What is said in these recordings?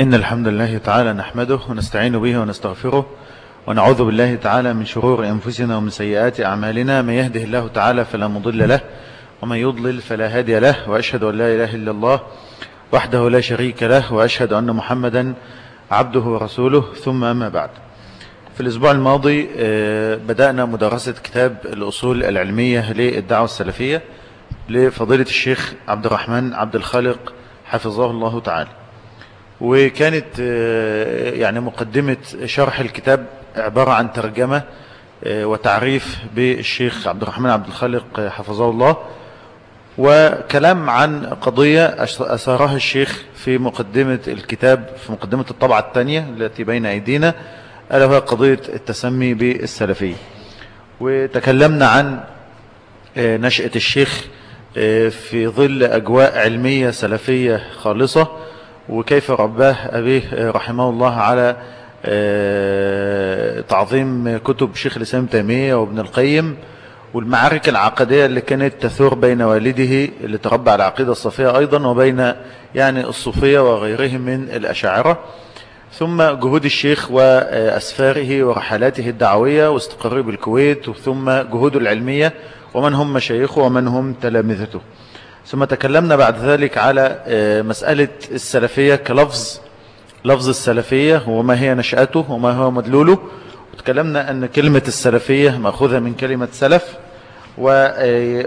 إن الحمد لله تعالى نحمده ونستعين به ونستغفره ونعوذ بالله تعالى من شرور أنفسنا ومن سيئات أعمالنا. من يهده الله تعالى فلا مضل له ومن يضلل فلا هادي له وأشهد أن لا إله إلا الله وحده لا شريك له وأشهد أن محمدا عبده ورسوله. ثم أما بعد. في الأسبوع الماضي بدأنا مدرسة كتاب الأصول العلمية للدعوة السلفية لفضيلة الشيخ عبد الرحمن عبد الخالق حفظه الله تعالى. وكانت يعني مقدمة شرح الكتاب عبارة عن ترجمة وتعريف بالشيخ عبد الرحمن عبد الخالق حفظه الله وكلام عن قضية أثارها الشيخ في مقدمة الكتاب في مقدمة الطبعة الثانية التي بين أيدينا ألا وهي قضية التسمي بالسلفية. وتكلمنا عن نشأة الشيخ في ظل أجواء علمية سلفية خالصة وكيف رباه أبيه رحمه الله على تعظيم كتب شيخ الإسلام تيمية وابن القيم والمعارك العقدية اللي كانت تثور بين والده اللي تربى على العقيدة الصوفية أيضا وبين يعني الصوفية وغيرهم من الأشاعرة. ثم جهود الشيخ وأسفاره ورحلاته الدعوية واستقراره بالكويت ثم جهوده العلمية ومن هم مشايخه ومن هم تلامذته. ثم تكلمنا بعد ذلك على مسألة السلفية كلفظ لفظ السلفية وما هي نشأته وما هو مدلوله. وتكلمنا أن كلمة السلفية مأخوذة من كلمة سلف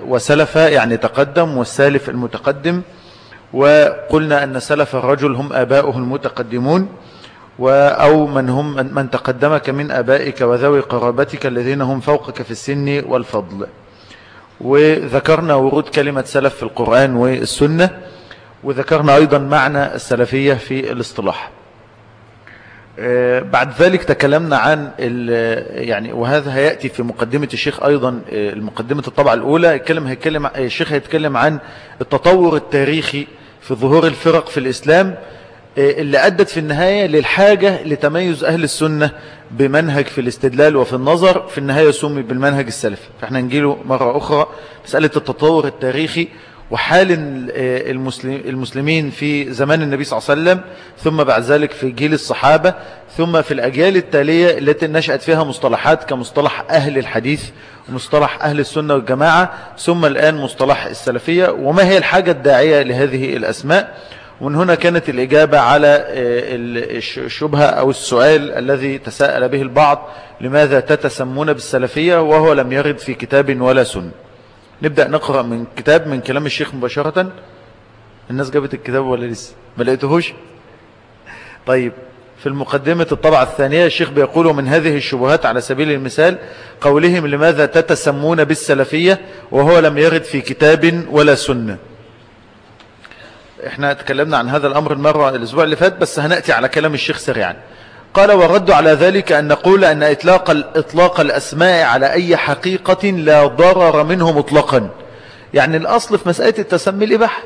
وسلف يعني تقدم والسالف المتقدم. وقلنا أن سلف الرجل هم آباؤه المتقدمون أو من هم من تقدمك من آبائك وذوي قرابتك الذين هم فوقك في السن والفضل. وذكرنا ورود كلمة سلف في القرآن والسنة وذكرنا أيضا معنى السلفية في الاصطلاح. بعد ذلك تكلمنا عن يعني وهذا هيأتي في مقدمة الشيخ أيضا المقدمة الطبعة الأولى. يتكلم هيتكلم الشيخ هيتكلم عن التطور التاريخي في ظهور الفرق في الإسلام. اللي أدت في النهاية للحاجة لتميز أهل السنة بمنهج في الاستدلال وفي النظر في النهاية سمي بالمنهج السلفي. فإحنا نجيله مرة أخرى مسألة التطور التاريخي وحال المسلمين في زمان النبي صلى الله عليه وسلم ثم بعد ذلك في جيل الصحابة ثم في الأجيال التالية التي نشأت فيها مصطلحات كمصطلح أهل الحديث ومصطلح أهل السنة والجماعة ثم الآن مصطلح السلفية وما هي الحاجة الداعية لهذه الأسماء؟ ومن هنا كانت الإجابة على الشبهة أو السؤال الذي تساءل به البعض لماذا تتسمون بالسلفية وهو لم يرد في كتاب ولا سنة؟ نبدأ نقرأ من كتاب من كلام الشيخ مباشرة. الناس جابت الكتاب ولا لسه؟ ما لقيتهوش؟ طيب في المقدمة الطبعة الثانية الشيخ بيقول من هذه الشبهات على سبيل المثال قولهم لماذا تتسمون بالسلفية وهو لم يرد في كتاب ولا سنة؟ إحنا تكلمنا عن هذا الأمر المرة الأسبوع اللي فات بس هنأتي على كلام الشيخ سريعا. قال والرد على ذلك أن نقول أن إطلاق, إطلاق الأسماء على أي حقيقة لا ضرر منه مطلقا. يعني الأصل في مسألة التسمي الإباحة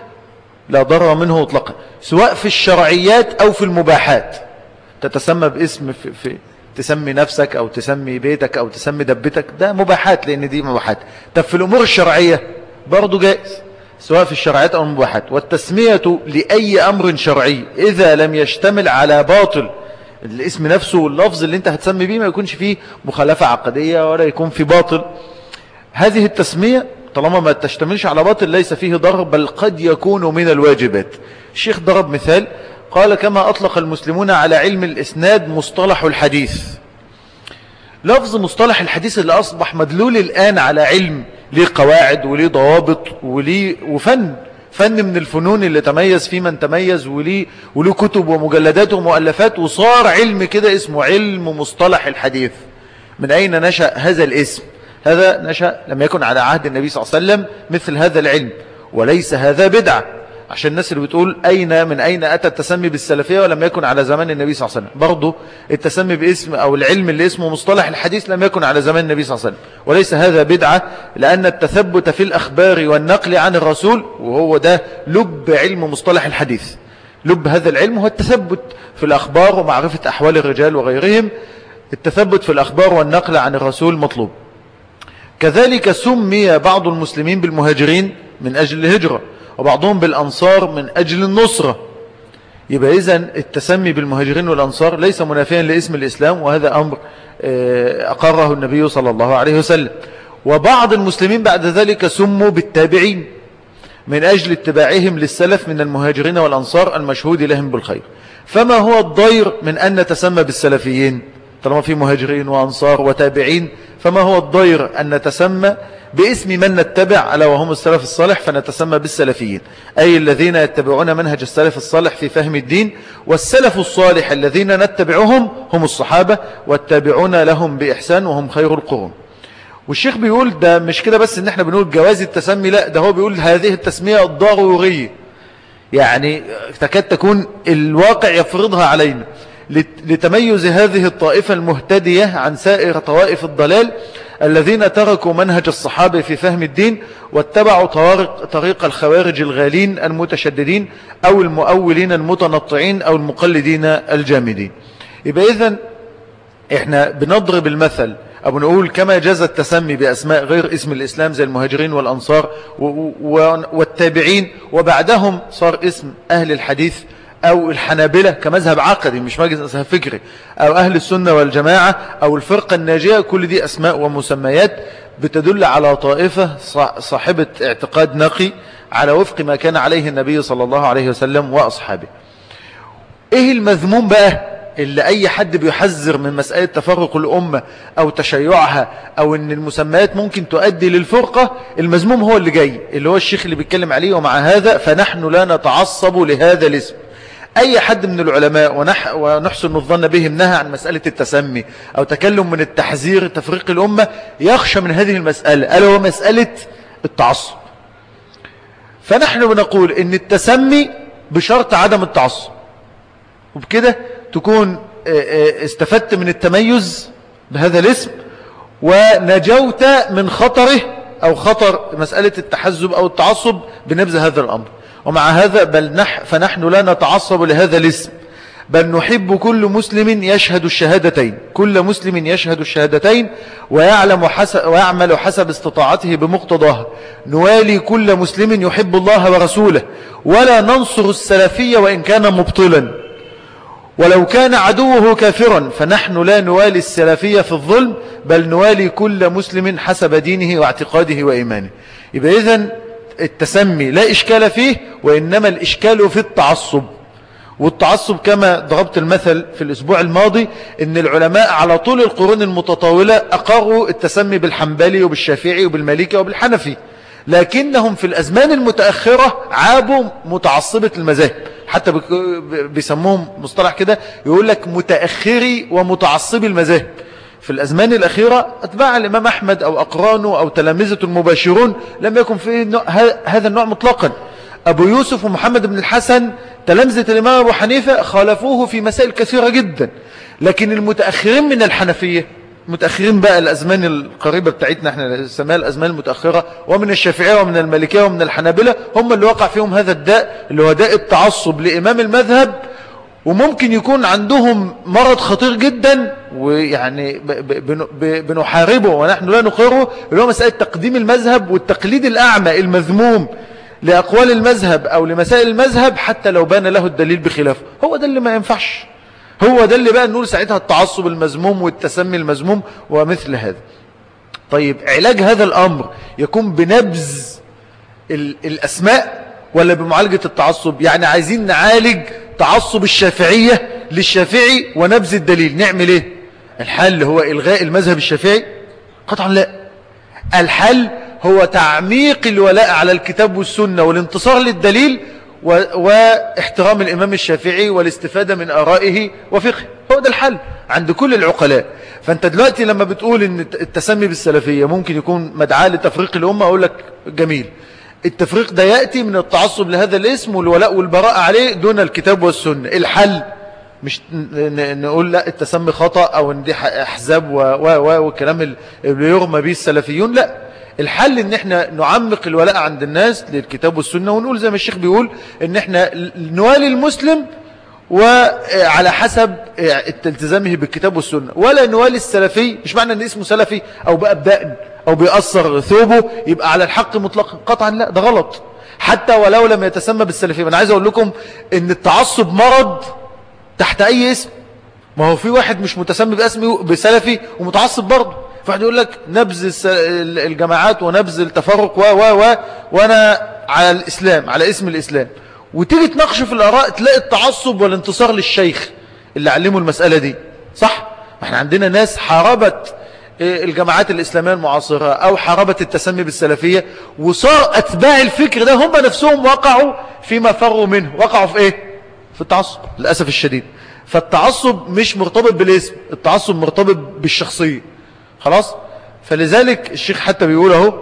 لا ضرر منه مطلقا سواء في الشرعيات أو في المباحات. تتسمى باسم في, في تسمي نفسك أو تسمي بيتك أو تسمي دبتك ده مباحات لأن دي مباحات. طب في الأمور الشرعية برضو جائز. سواء في الشرعيات أو المباحات والتسمية لأي أمر شرعي إذا لم يشتمل على باطل الاسم نفسه واللفظ اللي أنت هتسمي بيه ما يكونش فيه مخالفة عقدية ولا يكون في باطل. هذه التسمية طالما ما تشتملش على باطل ليس فيه ضرر بل قد يكون من الواجبات. الشيخ ضرب مثال قال كما أطلق المسلمون على علم الإسناد مصطلح الحديث. لفظ مصطلح الحديث اللي أصبح مدلول الآن على علم ليه قواعد وليه ضوابط وليه وفن فن من الفنون اللي تميز فيه من تميز وليه, وليه كتب ومجلدات ومؤلفات وصار علم كده اسمه علم مصطلح الحديث. من أين نشأ هذا الاسم؟ هذا نشأ لم يكن على عهد النبي صلى الله عليه وسلم مثل هذا العلم وليس هذا بدعة. عشان الناس اللي بتقول أين من أين أتى التسمي بالسلفية ولم يكن على زمان النبي صلى الله عليه وسلم. برضو التسمي باسم أو العلم اللي اسمه مصطلح الحديث لم يكن على زمان النبي صلى الله عليه وسلم. وليس هذا بدعة لأن التثبت في الأخبار والنقل عن الرسول وهو ده لب علم مصطلح الحديث. لب هذا العلم هو التثبت في الأخبار ومعرفة أحوال الرجال وغيرهم. التثبت في الأخبار والنقل عن الرسول مطلوب. كذلك سمي بعض المسلمين بالمهاجرين من أجل الهجرة. وبعضهم بالأنصار من أجل النصرة. يبقى إذا التسمي بالمهاجرين والأنصار ليس منافيا لاسم الإسلام وهذا أمر آه، أقره النبي صلى الله عليه وسلم. وبعض المسلمين بعد ذلك سموا بالتابعين من أجل اتباعهم للسلف من المهاجرين والأنصار المشهود لهم بالخير. فما هو الضير من أن نتسمى بالسلفيين؟ طالما في مهاجرين وأنصار وتابعين فما هو الضير أن نتسمى باسم من نتبع ألا وهم السلف الصالح فنتسمى بالسلفيين. أي الذين يتبعون منهج السلف الصالح في فهم الدين والسلف الصالح الذين نتبعهم هم الصحابة والتابعون لهم بإحسان وهم خير القرون. والشيخ بيقول ده مش كده بس إن إحنا بنقول جواز التسمي لا ده هو بيقول هذه التسمية الضرورية. يعني تكاد تكون الواقع يفرضها علينا. لتميز هذه الطائفة المهتدية عن سائر طوائف الضلال الذين تركوا منهج الصحابة في فهم الدين واتبعوا طريق, طريق الخوارج الغالين المتشددين أو المؤولين المتنطعين أو المقلدين الجامدين. يبقى إذن إحنا بنضرب المثل أو نقول كما جاز التسمي بأسماء غير اسم الإسلام زي المهاجرين والأنصار والتابعين وبعدهم صار اسم أهل الحديث أو الحنابلة كمذهب عقدي مش مذهب فكري أو أهل السنة والجماعة أو الفرقة الناجية كل دي أسماء ومسميات بتدل على طائفة صاحبة اعتقاد نقي على وفق ما كان عليه النبي صلى الله عليه وسلم وأصحابه. إيه المذموم بقى اللي أي حد بيحذر من مسألة تفرق الأمة أو تشيعها أو أن المسميات ممكن تؤدي للفرقة؟ المذموم هو اللي جاي اللي هو الشيخ اللي بيتكلم عليه ومع هذا فنحن لا نتعصب لهذا الاسم. أي حد من العلماء ونح ونحسن الظن بهم نهى عن مسألة التسمي أو تكلم من التحذير تفريق الأمة يخشى من هذه المسألة ألا هو مسألة التعصب. فنحن بنقول إن التسمي بشرط عدم التعصب. وبكده تكون استفدت من التميز بهذا الاسم ونجوت من خطره أو خطر مسألة التحزب أو التعصب بنبذ هذا الأمر. ومع هذا بل نح فنحن لا نتعصب لهذا الاسم. بل نحب كل مسلم يشهد الشهادتين. كل مسلم يشهد الشهادتين ويعلم حسب ويعمل حسب استطاعته بمقتضاها نوالي كل مسلم يحب الله ورسوله. ولا ننصر السلفية وإن كان مبطلا. ولو كان عدوه كافرا فنحن لا نوالي السلفية في الظلم بل نوالي كل مسلم حسب دينه واعتقاده وإيمانه. يبقى إذن التسمي لا إشكال فيه وإنما الإشكال في التعصب. والتعصب كما ضربت المثل في الأسبوع الماضي أن العلماء على طول القرون المتطاولة أقروا التسمي بالحنبلي وبالشافعي وبالمالكي وبالحنفي لكنهم في الأزمان المتأخرة عابوا متعصبة المذاهب. حتى بيسموهم مصطلح كده يقول لك متأخري ومتعصبي المذاهب. في الأزمان الأخيرة أتباع الإمام أحمد أو أقرانه أو تلامذة المباشرون لم يكن في هذا النوع مطلقا. أبو يوسف ومحمد بن الحسن تلامذة الإمام أبو حنيفة خالفوه في مسائل كثيرة جدا. لكن المتأخرين من الحنفية متأخرين بقى الأزمان القريبة بتاعتنا إحنا نسميها الأزمان المتأخرة ومن الشافعية ومن المالكية ومن الحنابلة هم اللي وقع فيهم هذا الداء اللي هو داء التعصب لإمام المذهب وممكن يكون عندهم مرض خطير جدا ويعني بنحاربه ونحن لا نقره اللي هو مسألة تقديم المذهب والتقليد الأعمى المذموم لأقوال المذهب أو لمسائل المذهب حتى لو بان له الدليل بخلافه هو ده اللي ما ينفعش. هو ده اللي بقى نقول ساعتها التعصب المذموم والتسمي المذموم ومثل هذا. طيب علاج هذا الأمر يكون بنبذ الأسماء ولا بمعالجة التعصب؟ يعني عايزين نعالج تعصب الشافعية للشافعي ونبذ الدليل. نعمل إيه؟ الحل هو إلغاء المذهب الشافعي؟ قطعا لا. الحل هو تعميق الولاء على الكتاب والسنة والانتصار للدليل واحترام الإمام الشافعي والاستفادة من آرائه وفقه. هو ده الحل عند كل العقلاء. فأنت دلوقتي لما بتقول أن التسمي بالسلفية ممكن يكون مدعاة لتفريق الأمة أقول لك جميل. التفريق ده يأتي من التعصب لهذا الاسم والولاء والبراء عليه دون الكتاب والسنة. الحل مش نقول لا التسمي خطأ أو إن دي أحزاب والكلام اللي يرمى به السلفيون لا. الحل إن إحنا نعمق الولاء عند الناس للكتاب والسنة ونقول زي ما الشيخ بيقول إن إحنا نوالي المسلم وعلى حسب التزامه بالكتاب والسنة. ولا نوالي السلفي مش معنى إن اسمه سلفي أو بقى بدقن أو بيأثر ثوبه يبقى على الحق مطلقا قطعا لا ده غلط. حتى ولو لم يتسمى بالسلفية. أنا عايز أقول لكم أن التعصب مرض تحت أي اسم. ما هو في واحد مش متسمي بأسمه بسلفي ومتعصب برضه. فواحد يقول لك نبذ الجماعات ونبذ التفرق و و و وأنا على الإسلام على اسم الإسلام. وتيجي تناقشه في الآراء تلاقي التعصب والانتصار للشيخ اللي علمه المسألة دي. صح؟ إحنا عندنا ناس حاربت الجماعات الإسلامية المعاصرة أو حاربت التسمي بالسلفية وصار أتباع الفكر ده هم نفسهم وقعوا فيما فروا منه. وقعوا في إيه؟ في التعصب للأسف الشديد. فالتعصب مش مرتبط بالاسم التعصب مرتبط بالشخصية. خلاص؟ فلذلك الشيخ حتى بيقول أهو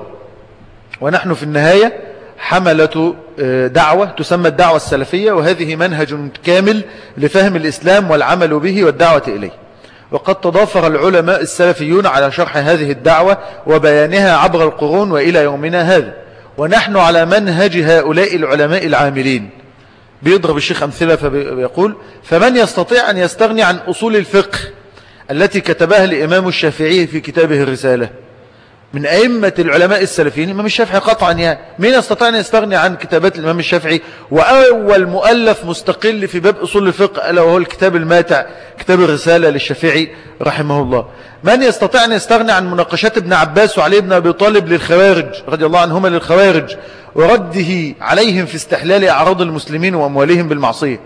ونحن في النهاية حملة آه، دعوة تسمى الدعوة السلفية وهذه منهج كامل لفهم الإسلام والعمل به والدعوة إليه. وقد تضافر العلماء السلفيون على شرح هذه الدعوة وبيانها عبر القرون وإلى يومنا هذا. ونحن على منهج هؤلاء العلماء العاملين. بيضرب الشيخ أمثلة فبيقول فمن يستطيع أن يستغني عن أصول الفقه التي كتبها الإمام الشافعي في كتابه الرسالة؟ من أئمة العلماء السلفيين الإمام الشافعي قطعا يعني مين يستطيع أن يستغني عن كتابات الإمام الشافعي. وأول مؤلف مستقل في باب أصول الفقه ألا وهو الكتاب الماتع كتاب الرسالة للشافعي رحمه الله. من يستطيع أن يستغني عن مناقشات ابن عباس وعلي بن أبي طالب للخوارج رضي الله عنهما للخوارج ورده عليهم في استحلال أعراض المسلمين وأموالهم بالمعصية.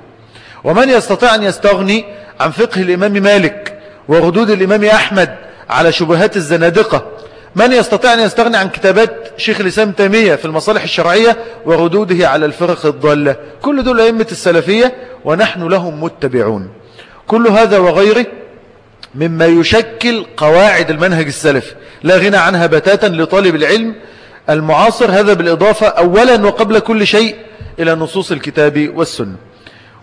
ومن يستطيع أن يستغني عن فقه الإمام مالك وردود الإمام أحمد على شبهات الزنادقة من يستطيع أن يستغني عن كتابات شيخ الإسلام تيمية في المصالح الشرعية وردوده على الفرق الضالة؟ كل دول أئمة السلفية ونحن لهم متبعون. كل هذا وغيره مما يشكل قواعد المنهج السلفي لا غنى عنها بتاتا لطالب العلم المعاصر هذا بالإضافة أولا وقبل كل شيء إلى نصوص الكتاب والسنة.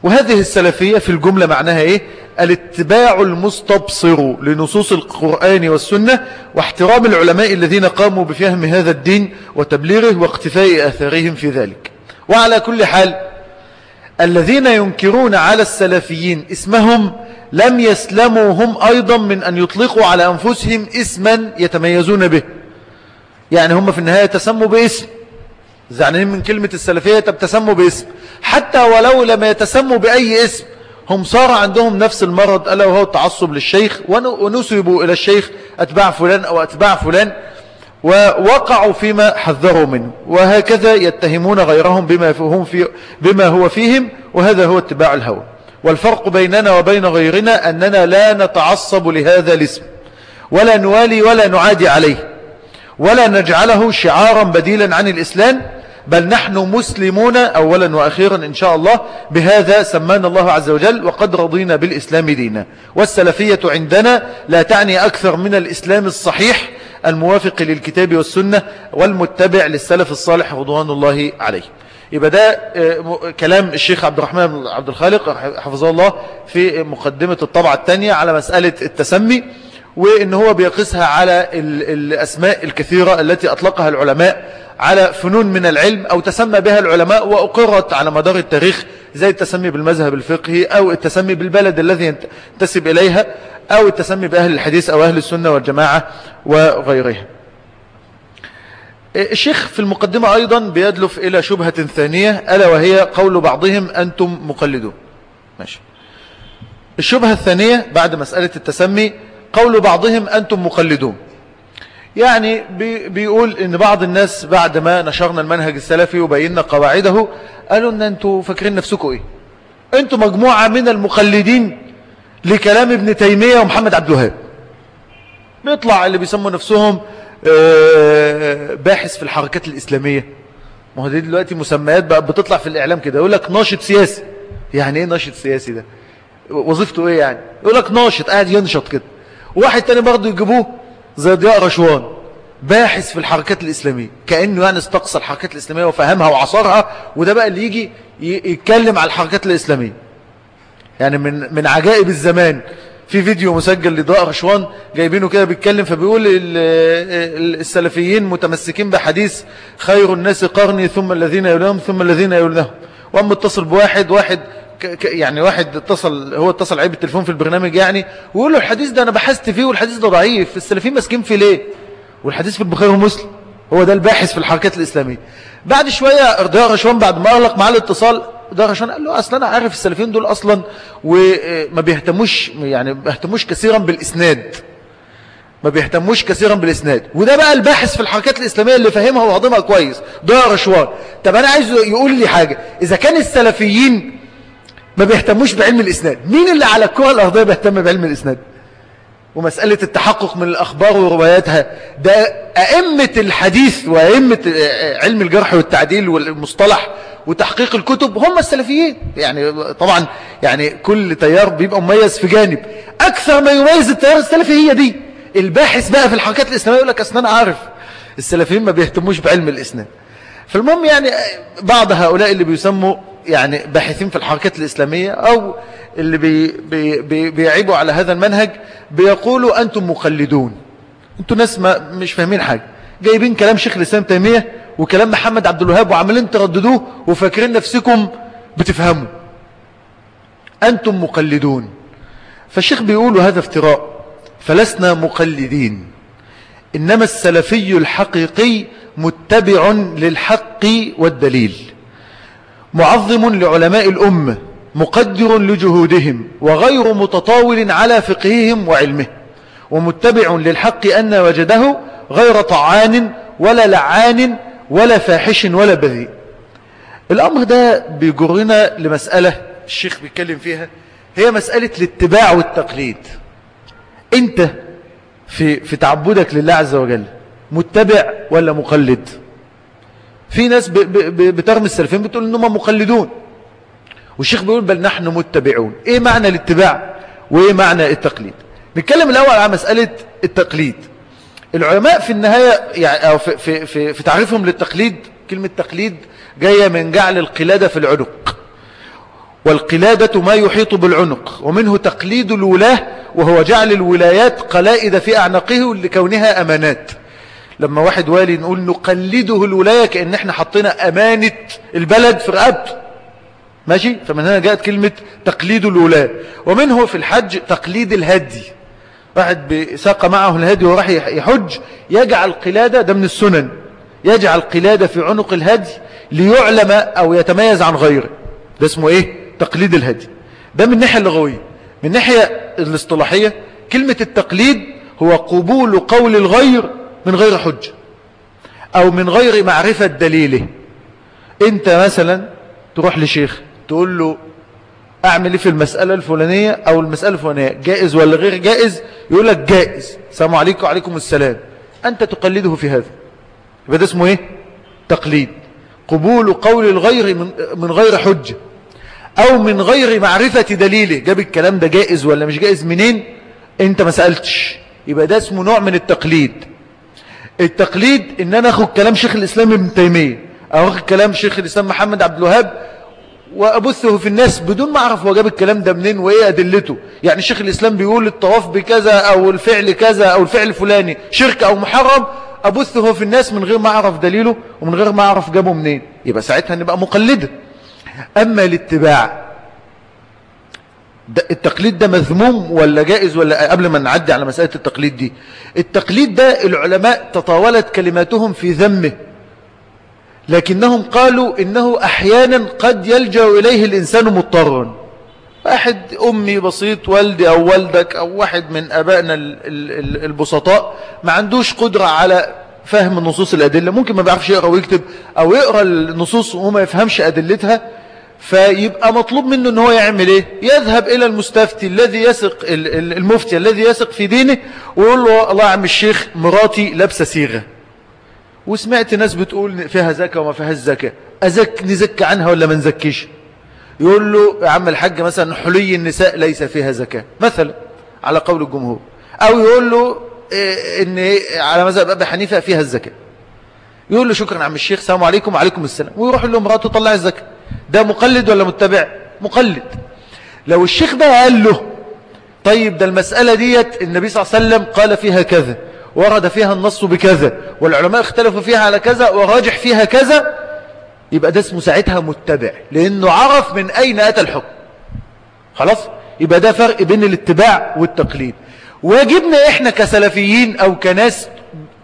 وهذه السلفية في الجملة معناها إيه؟ الاتباع المستبصر لنصوص القرآن والسنة واحترام العلماء الذين قاموا بفهم هذا الدين وتبليغه واقتفاء آثارهم في ذلك. وعلى كل حال الذين ينكرون على السلفيين اسمهم لم يسلموا هم أيضا من أن يطلقوا على أنفسهم اسما يتميزون به. يعني هم في النهاية تسموا باسم. زعنين من كلمة السلفية تسموا باسم. حتى ولو لم يتسموا بأي اسم هم صار عندهم نفس المرض ألا وهو التعصب للشيخ ونسبوا إلى الشيخ أتباع فلان أو أتباع فلان ووقعوا فيما حذروا منه. وهكذا يتهمون غيرهم بما, هم في بما هو فيهم وهذا هو اتباع الهوى. والفرق بيننا وبين غيرنا أننا لا نتعصب لهذا الاسم ولا نوالي ولا نعادي عليه. ولا نجعله شعارا بديلا عن الإسلام بل نحن مسلمون أولا وأخيرا إن شاء الله بهذا سمانا الله عز وجل وقد رضينا بالإسلام دينا. والسلفية عندنا لا تعني أكثر من الإسلام الصحيح الموافق للكتاب والسنة والمتبع للسلف الصالح رضوان الله عليه. يبقى ده آه، كلام الشيخ عبد الرحمن عبد الخالق حفظه الله في مقدمة الطبعة الثانية على مسألة التسمي. وإن هو بيقسها على الأسماء الكثيرة التي أطلقها العلماء على فنون من العلم أو تسمى بها العلماء وأقرت على مدار التاريخ زي التسمي بالمذهب الفقهي أو التسمي بالبلد الذي ينتسب إليها أو التسمي بأهل الحديث أو أهل السنة والجماعة وغيرها. الشيخ في المقدمة أيضا بيدلف إلى شبهة ثانية ألا وهي قول بعضهم أنتم مقلدون. ماشي. الشبهة الثانية بعد مسألة التسمي قول بعضهم أنتم مقلدون. يعني بي بيقول إن بعض الناس بعد ما نشرنا المنهج السلفي وبينا قواعده قالوا إن أنتوا فاكرين نفسكم إيه؟ أنتوا مجموعة من المقلدين لكلام ابن تيمية ومحمد عبد الوهاب. بيطلع اللي بيسموا نفسهم آه، باحث في الحركات الإسلامية. ما هو دلوقتي مسميات بقى بتطلع في الإعلام كده. يقول لك ناشط سياسي. يعني إيه ناشط سياسي ده؟ وظيفته إيه يعني؟ يقول لك ناشط قاعد ينشط كده. واحد تاني برضه يجيبوه زي ضياء رشوان باحث في الحركات الإسلامية كأنه يعني استقصى الحركات الإسلامية وفهمها وعصرها وده بقى اللي يجي يتكلم على الحركات الإسلامية. يعني من من عجائب الزمان في فيديو مسجل لضاء رشوان جايبينه كده بيتكلم فبيقول السلفيين متمسكين بحديث خير الناس قرني ثم الذين يلونهم ثم الذين يلونهم. وأم اتصل بواحد واحد يعني واحد اتصل هو اتصل عيب التليفون في البرنامج يعني ويقول له الحديث ده أنا بحثت فيه والحديث ده ضعيف السلفيين ماسكين فيه ليه؟ والحديث في البخاري ومسلم هو ده الباحث في الحركات الإسلامية. بعد شوية رداء رشوان بعد ما أغلق معاه الاتصال ده رشوان قال له أصلا أنا عارف السلفيين دول أصلا وما بيهتموش يعني ما بيهتموش كثيرا بالإسناد. ما بيهتموش كثيرا بالإسناد. وده بقى الباحث في الحركات الإسلامية اللي فاهمها وهضمها كويس ده رشوان طب أنا عايز يقول لي حاجة إذا كان السلفيين ما بيهتموش بعلم الإسناد. مين اللي على الكرة الأرضية بيهتم بعلم الإسناد؟ ومسألة التحقق من الأخبار ورواياتها. ده أئمة الحديث وأئمة علم الجرح والتعديل والمصطلح وتحقيق الكتب هم السلفيين. يعني طبعا يعني كل تيار بيبقى مميز في جانب. أكثر ما يميز التيار السلفي هي دي. الباحث بقى في الحركات الإسلامية يقول لك أنا عارف السلفيين ما بيهتموش بعلم الإسلام فالمهم يعني بعض هؤلاء اللي بيسموا يعني باحثين في الحركات الإسلامية أو اللي بي بي بي بيعيبوا على هذا المنهج بيقولوا أنتم مقلدون. أنتم ناس ما مش فاهمين حاجة. جايبين كلام شيخ الإسلام تيمية وكلام محمد عبد الوهاب وعمالين ترددوه وفاكرين نفسكم بتفهموا. أنتم مقلدون. فالشيخ بيقولوا هذا افتراء فلسنا مقلدين. إنما السلفي الحقيقي متبع للحق والدليل. معظم لعلماء الأمة مقدر لجهودهم وغير متطاول على فقههم وعلمه ومتبع للحق أن وجده غير طعان ولا لعان ولا فاحش ولا بذيء الأمر ده بيجرنا لمسألة الشيخ بيتكلم فيها هي مسألة الاتباع والتقليد. أنت في, في تعبدك لله عز وجل متبع ولا مقلد؟ في ناس بترمي السلفين بتقول انهم مقلدون. والشيخ بيقول بل نحن متبعون. إيه معنى الاتباع وإيه معنى التقليد؟ نتكلم الأول عن مسألة التقليد. العلماء في النهاية يعني أو في, في, في, في تعريفهم للتقليد كلمة تقليد جاية من جعل القلادة في العنق. والقلادة ما يحيط بالعنق ومنه تقليد الولاة وهو جعل الولايات قلائد في أعناقه لكونها أمانات. لما واحد والي نقول نقلده الولاية كأن إحنا حطينا أمانة البلد في رقبته ماشي؟ فمن هنا جاءت كلمة تقليد الولاة ومنه في الحج تقليد الهدي. واحد ساق معه الهدي وراح يحج يجعل قلادة ده من السنن. يجعل قلادة في عنق الهدي ليعلم أو يتميز عن غيره. ده اسمه إيه؟ تقليد الهدي. ده من الناحية اللغوية. من الناحية الاصطلاحية كلمة التقليد هو قبول قول الغير من غير حجة أو من غير معرفة دليله. أنت مثلا تروح لشيخ تقول له أعمل إيه في المسألة الفلانية أو المسألة الفلانية؟ جائز ولا غير جائز؟ يقول لك جائز. السلام عليكم وعليكم السلام. أنت تقلده في هذا. يبقى ده اسمه إيه؟ تقليد. قبول قول الغير من, من غير حجة أو من غير معرفة دليله. جاب الكلام ده جائز ولا مش جائز؟ منين؟ أنت ما سألتش. يبقى ده اسمه نوع من التقليد. التقليد إن أنا آخد كلام شيخ الإسلام ابن تيمية أو آخد كلام شيخ الإسلام محمد عبد الوهاب وأبثه في الناس بدون ما أعرف هو جاب الكلام ده منين وإيه أدلته. يعني شيخ الإسلام بيقول الطواف بكذا أو الفعل كذا أو الفعل الفلاني شرك أو محرم أبثه في الناس من غير ما أعرف دليله ومن غير ما أعرف جابه منين. يبقى ساعتها نبقى مقلدة. أما الاتباع ده التقليد ده مذموم ولا جائز ولا قبل ما نعدي على مسألة التقليد دي. التقليد ده العلماء تطاولت كلماتهم في ذمه لكنهم قالوا إنه أحيانا قد يلجأ إليه الإنسان مضطرا. واحد أمي بسيط والدي أو والدك أو واحد من أبائنا البسطاء ما عندوش قدرة على فهم النصوص الأدلة. ممكن ما بيعرفش يقرأ ويكتب أو يقرأ النصوص وما يفهمش أدلتها. فيبقى مطلوب منه إن هو يعمل إيه؟ يذهب إلى المستفتي الذي يثق المفتي الذي يثق في دينه ويقول له الله يا عم الشيخ مراتي لابسة صيغة. وسمعت ناس بتقول فيها زكاة وما فيهاش زكاة. أزك نزكى عنها ولا ما نزكيش؟ يقول له يا عم الحاج مثلا حلي النساء ليس فيها زكاة مثلا على قول الجمهور. أو يقول له إيه إن على مذهب أبي حنيفة فيها الزكاة. يقول له شكرا عم الشيخ السلام عليكم وعليكم السلام. ويروح له مراته طلع الزكاة. ده مقلد ولا متبع؟ مقلد. لو الشيخ بقى قال له طيب ده المسألة ديت النبي صلى الله عليه وسلم قال فيها كذا ورد فيها النص بكذا والعلماء اختلفوا فيها على كذا وراجح فيها كذا يبقى ده اسمه ساعتها متبع لأنه عرف من أين أتى الحكم. خلاص؟ يبقى ده فرق بين الاتباع والتقليد. واجبنا إحنا كسلفيين أو كناس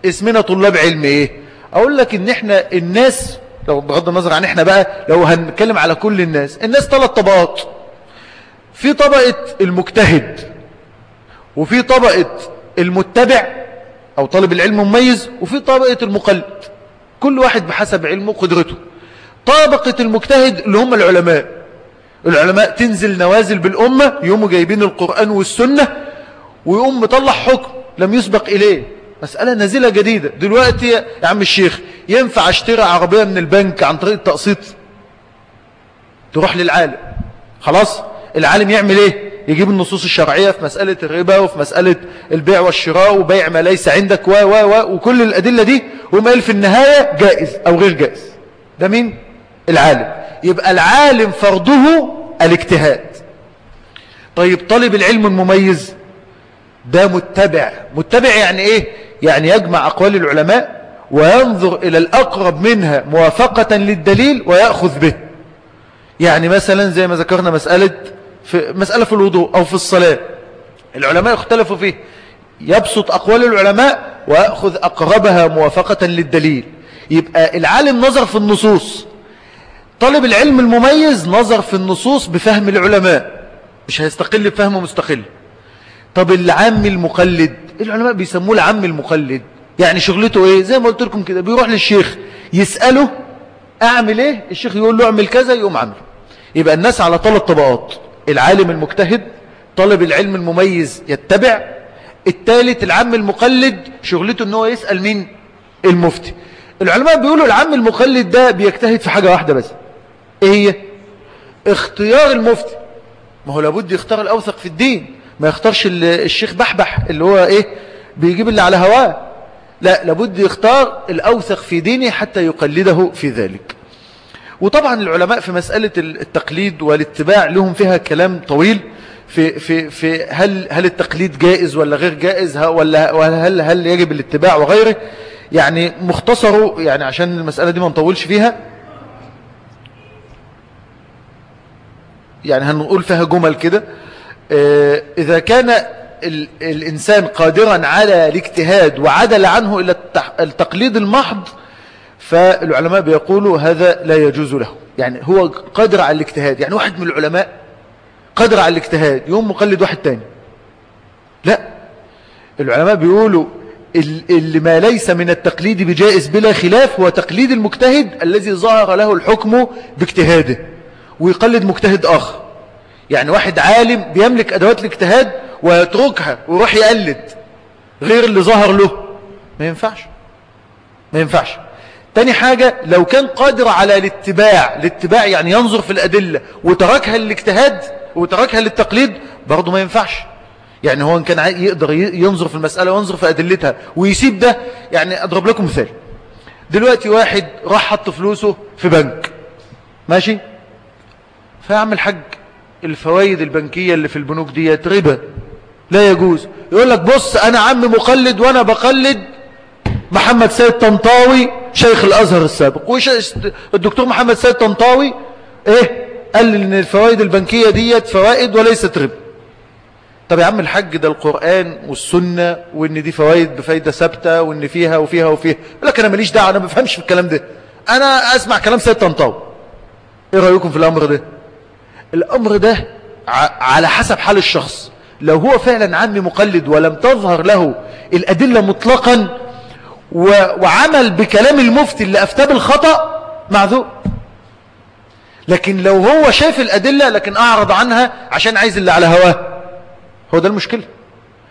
اسمنا طلاب علم إيه؟ أقول لك إن إحنا الناس لو بغض النظر عن إحنا بقى لو هنتكلم على كل الناس الناس ثلاث طبقات. في طبقة المجتهد وفي طبقة المتبع أو طالب العلم مميز وفي طبقة المقلد. كل واحد بحسب علمه وقدرته. طبقة المجتهد اللي هم العلماء. العلماء تنزل نوازل بالأمة يقوموا جايبين القرآن والسنة ويقوم مطلع حكم لم يسبق إليه. مسألة نازلة جديدة. دلوقتي يا عم الشيخ ينفع اشتري عربية من البنك عن طريق التقسيط؟ تروح للعالم. خلاص؟ العالم يعمل إيه؟ يجيب النصوص الشرعية في مسألة الربا وفي مسألة البيع والشراء وبيع ما ليس عندك و و و وكل الأدلة دي وما قال في النهاية جائز أو غير جائز. ده مين؟ العالم. يبقى العالم فرضه الاجتهاد. طيب طالب العلم المميز ده متبع. متبع يعني إيه؟ يعني يجمع أقوال العلماء وينظر إلى الأقرب منها موافقة للدليل ويأخذ به. يعني مثلا زي ما ذكرنا مسألة في مسألة في الوضوء أو في الصلاة. العلماء اختلفوا فيه. يبسط أقوال العلماء ويأخذ أقربها موافقة للدليل. يبقى العالم نظر في النصوص. طالب العلم المميز نظر في النصوص بفهم العلماء. مش هيستقل بفهمه مستقل. طب العام المقلد العلماء بيسموه العام المقلد. يعني شغلته إيه؟ زي ما قلت لكم كده بيروح للشيخ يسأله أعمل إيه؟ الشيخ يقول له أعمل كذا يقوم عامله. يبقى الناس على ثلاث طبقات العالم المجتهد طالب العلم المميز يتبع الثالث العام المقلد شغلته إن هو يسأل مين؟ المفتي. العلماء بيقولوا العام المقلد ده بيجتهد في حاجة واحدة بس. إيه هي؟ اختيار المفتي. ما هو لابد يختار الأوثق في الدين ما يختارش الشيخ بحبح اللي هو إيه؟ بيجيب اللي على هواه. لا لابد يختار الأوثق في دينه حتى يقلده في ذلك. وطبعا العلماء في مسألة التقليد والاتباع لهم فيها كلام طويل في في في هل هل التقليد جائز ولا غير جائز ولا هل هل يجب الاتباع وغيره. يعني مختصره يعني عشان المسألة دي ما نطولش فيها. يعني هنقول فيها جمل كده. آه، إذا كان الإنسان قادرا على الاجتهاد وعدل عنه إلى التقليد المحض فالعلماء بيقولوا هذا لا يجوز له. يعني هو قادر على الاجتهاد. يعني واحد من العلماء قادر على الاجتهاد يوم مقلد واحد تاني. لا. العلماء بيقولوا اللي ما ليس من التقليد بجائز بلا خلاف هو تقليد المجتهد الذي ظهر له الحكم باجتهاده ويقلد مجتهد آخر. يعني واحد عالم بيملك أدوات الاجتهاد ويتركها ويروح يقلد غير اللي ظهر له. ما ينفعش. ما ينفعش. تاني حاجة لو كان قادر على الاتباع الاتباع يعني ينظر في الأدلة وتركها للاجتهاد وتركها للتقليد برضه ما ينفعش. يعني هو كان يقدر ينظر في المسألة وينظر في أدلتها ويسيب ده يعني أضرب لكم مثال. دلوقتي واحد راح حط فلوسه في بنك. ماشي؟ فيعمل حج. الفوائد البنكية اللي في البنوك دي ربا. لا يجوز. يقول لك بص أنا عم مقلد وأنا بقلد محمد سيد طنطاوي شيخ الأزهر السابق. وش الدكتور محمد سيد طنطاوي؟ إيه؟ قال إن الفوائد البنكية ديت فوائد وليست ربا. طب يا عم الحج ده القرآن والسنة وإن دي فوائد بفايدة ثابتة وإن فيها وفيها وفيها. لك أنا ماليش دعوة أنا ما بفهمش في الكلام ده. أنا أسمع كلام سيد طنطاوي. إيه رأيكم في الأمر ده؟ الأمر ده على حسب حال الشخص. لو هو فعلا عمي مقلد ولم تظهر له الأدلة مطلقا وعمل بكلام المفتي اللي أفتى بالخطأ معذور. لكن لو هو شاف الأدلة لكن أعرض عنها عشان عايز اللي على هواه. هو ده المشكلة.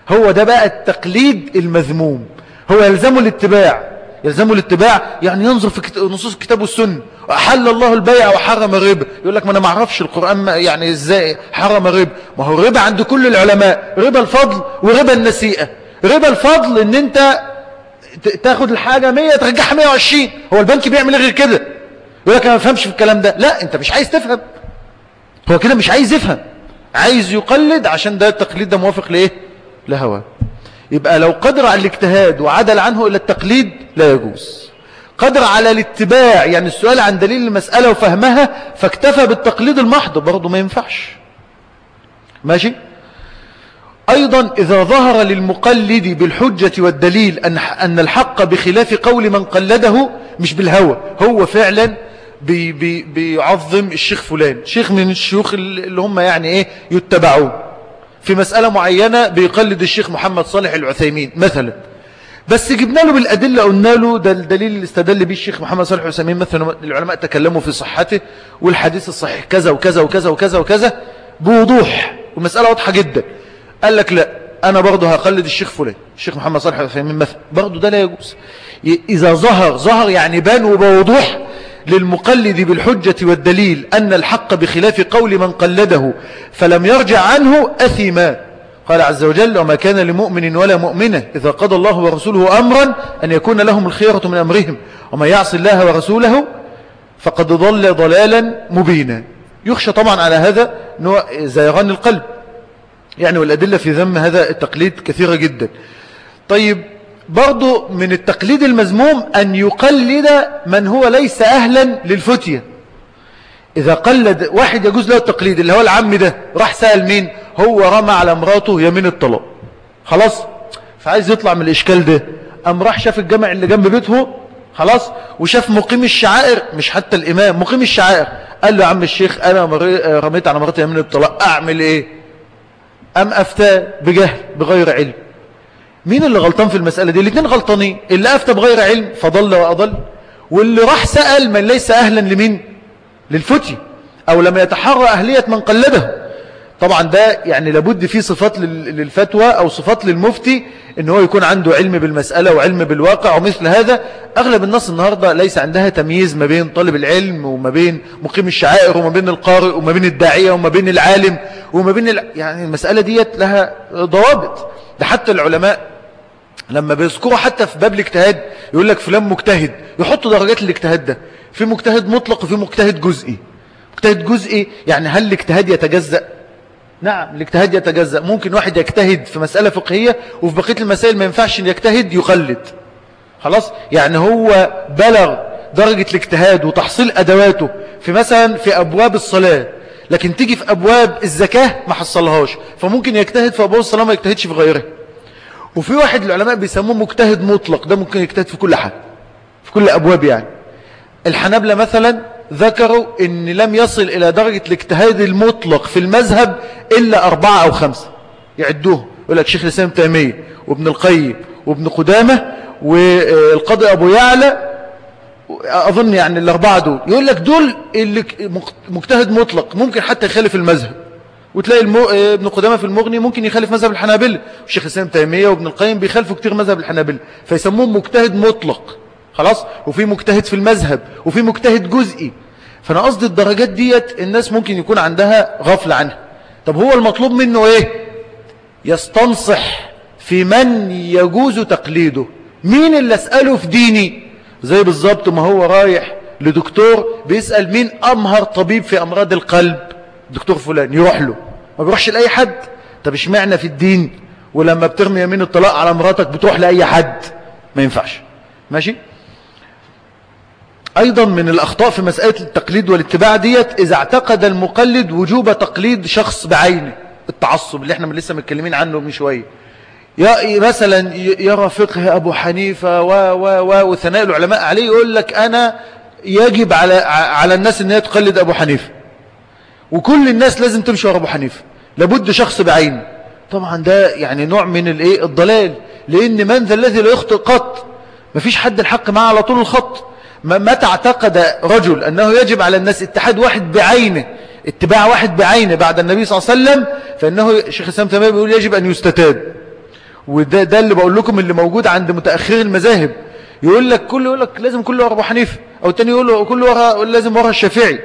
هو ده بقى التقليد المذموم. هو يلزمه الاتباع. يلزمه الاتباع يعني ينظر في نصوص الكتاب والسنة أحل الله البيع وحرم الربا. يقول لك ما أنا ما أعرفش القرآن يعني إزاي حرم الربا. ما هو الربا عند كل العلماء. ربا الفضل وربا النسيئة. ربا الفضل إن أنت تاخد الحاجة 100 ترجعها 120 هو البنك بيعمل غير كده؟ يقول لك أنا ما بفهمش في الكلام ده. لا أنت مش عايز تفهم. هو كده مش عايز يفهم. عايز يقلد عشان ده التقليد ده موافق لإيه؟ لهواه. يبقى لو قدر على الاجتهاد وعدل عنه إلى التقليد لا يجوز. قدر على الاتباع يعني السؤال عن دليل المسألة وفهمها فاكتفى بالتقليد المحض برضه ما ينفعش. ماشي؟ أيضا إذا ظهر للمقلد بالحجة والدليل أن الحق بخلاف قول من قلده مش بالهوى هو فعلا بي بي بيعظم الشيخ فلان. شيخ من الشيوخ اللي هم يعني إيه يتبعون في مسألة معينة بيقلد الشيخ محمد صالح العثيمين مثلا. بس جبنا له بالأدلة قلنا له ده الدليل اللي استدل به الشيخ محمد صالح العثيمين مثلا العلماء تكلموا في صحته والحديث الصحيح كذا وكذا وكذا وكذا وكذا بوضوح ومسألة واضحة جدا. قال لك لا أنا برضه هقلد الشيخ فلان الشيخ محمد صالح العثيمين مثلا. برضه ده لا يجوز. إذا ظهر ظهر يعني بان وبوضوح للمقلد بالحجة والدليل أن الحق بخلاف قول من قلده فلم يرجع عنه أثما قال عز وجل وما كان لمؤمن ولا مؤمنة إذا قضى الله ورسوله أمرا أن يكون لهم الخيرة من أمرهم وما يعصي الله ورسوله فقد ضل ضلالا مبينا. يخشى طبعا على هذا زيغان القلب. يعني والأدلة في ذم هذا التقليد كثيرة جدا. طيب برضو من التقليد المزموم أن يقلد من هو ليس أهلا للفتية. إذا قلد واحد يجوز له التقليد اللي هو العم ده راح سأل مين؟ هو رمى على مراته يمين الطلاق. خلاص؟ فعايز يطلع من الإشكال ده. أم راح شاف الجامع اللي جنب بيته خلاص؟ وشاف مقيم الشعائر مش حتى الإمام مقيم الشعائر. قال له يا عم الشيخ أنا رميت على مراتي يمين الطلاق أعمل إيه؟ أم أفتى بجهل بغير علم. مين اللي غلطان في المسألة دي؟ الاثنين غلطانين. اللي أفتى بغير علم فضل وأضل. واللي راح سأل من ليس أهلا لمين؟ للفتي. أو لم يتحرى أهلية من قلده. طبعا ده يعني لابد فيه صفات للفتوى أو صفات للمفتي إن هو يكون عنده علم بالمسألة وعلم بالواقع ومثل هذا. أغلب الناس النهاردة ليس عندها تمييز ما بين طالب العلم وما بين مقيم الشعائر وما بين القارئ وما بين الداعية وما بين العالم وما بين ال... يعني المسألة ديت لها ضوابط. ده حتى العلماء لما بيذكروا حتى في باب الاجتهاد يقول لك فلان مجتهد يحطوا درجات الاجتهاد ده. في مجتهد مطلق وفي مجتهد جزئي. مجتهد جزئي يعني هل الاجتهاد يتجزأ؟ نعم الاجتهاد يتجزأ. ممكن واحد يجتهد في مسألة فقهية وفي بقية المسائل ما ينفعش يجتهد يقلد. خلاص؟ يعني هو بلغ درجة الاجتهاد وتحصيل أدواته في مثلا في أبواب الصلاة لكن تيجي في أبواب الزكاة ما حصلهاش. فممكن يجتهد في أبواب الصلاة ما يجتهدش في غيرها وفي واحد العلماء بيسموه مجتهد مطلق ده ممكن يجتهد في كل حاجة في كل أبواب يعني. الحنابلة مثلا ذكروا إن لم يصل إلى درجة الاجتهاد المطلق في المذهب إلا أربعة أو خمسة. يعدوه. يقول لك شيخ الإسلام تيمية وابن القيم وابن قدامة والقاضي أبو يعلى أظن يعني الأربعة دول. يقول لك دول اللي مجتهد مطلق ممكن حتى يخالف المذهب. وتلاقي المو... ابن قدامة في المغني ممكن يخالف مذهب الحنابلة. والشيخ الإسلام تيمية وابن القيم بيخالفوا كتير مذهب الحنابلة. فيسموه مجتهد مطلق. خلاص؟ وفي مجتهد في المذهب وفي مجتهد جزئي. فأنا قصدي الدرجات ديت الناس ممكن يكون عندها غفلة عنها. طب هو المطلوب منه إيه؟ يستنصح في من يجوز تقليده. مين اللي أسأله في ديني؟ زي بالظبط ما هو رايح لدكتور بيسأل مين أمهر طبيب في أمراض القلب. دكتور فلان يروح له. ما بيروحش لأي حد. طب اشمعنا في الدين؟ ولما بترمي يمين الطلاق على مراتك بتروح لأي حد؟ ما ينفعش. ماشي؟ أيضا من الأخطاء في مسألة التقليد والاتباع ديت إذا اعتقد المقلد وجوب تقليد شخص بعينه التعصب اللي إحنا لسه متكلمين عنه من شوية. مثلا يرى فقه أبو حنيفة و و و وثناء العلماء عليه يقول لك أنا يجب على على الناس أن تقلد أبو حنيفة. وكل الناس لازم تمشي ورا أبو حنيفة. لابد شخص بعينه. طبعا ده يعني نوع من الإيه؟ الضلال. لأن من ذا الذي لا يخطئ قط؟ مفيش حد الحق معه على طول الخط. متى اعتقد رجل أنه يجب على الناس اتحاد واحد بعينه اتباع واحد بعينه بعد النبي صلى الله عليه وسلم فإنه شيخ السلام تمام بيقول يجب أن يستتاب. وده ده اللي بقول لكم اللي موجود عند متأخر المذاهب. يقول لك كله يقول لك لازم كله ورا أبو حنيفة أو التاني يقول له كله ورا لازم ورا الشافعي.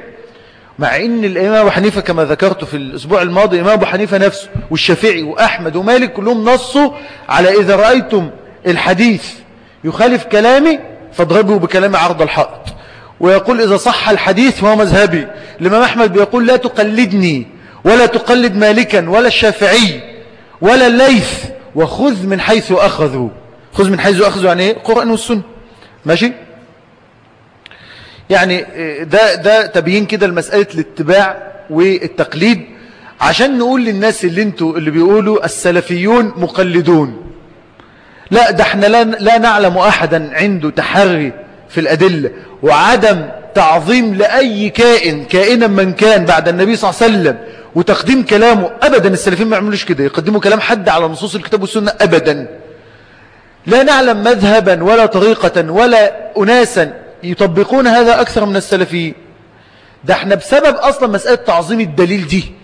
مع إن الإمام أبو حنيفة كما ذكرت في الأسبوع الماضي الإمام أبو حنيفة نفسه والشافعي وأحمد ومالك كلهم نصوا على إذا رأيتم الحديث يخالف كلامي فاضربه بكلام عرض الحائط. ويقول إذا صح الحديث فهو مذهبي الإمام أحمد بيقول لا تقلدني ولا تقلد مالكا ولا الشافعي ولا الليث وخذ من حيث أخذوا. خذ من حيث أخذوا يعني إيه؟ القرآن والسنة. ماشي؟ يعني ده, ده تبيين كده المسألة الاتباع والتقليد عشان نقول للناس اللي أنتوا اللي بيقولوا السلفيون مقلدون. لا ده إحنا لا, لا نعلم أحدا عنده تحري في الأدلة وعدم تعظيم لأي كائن كائنا من كان بعد النبي صلى الله عليه وسلم وتقديم كلامه أبدا. السلفين ما يعملوش كده يقدموا كلام حد على نصوص الكتاب والسنة أبدا. لا نعلم مذهبا ولا طريقة ولا أناسا يطبقون هذا أكثر من السلفيين. ده إحنا بسبب أصلا مسألة تعظيم الدليل دي.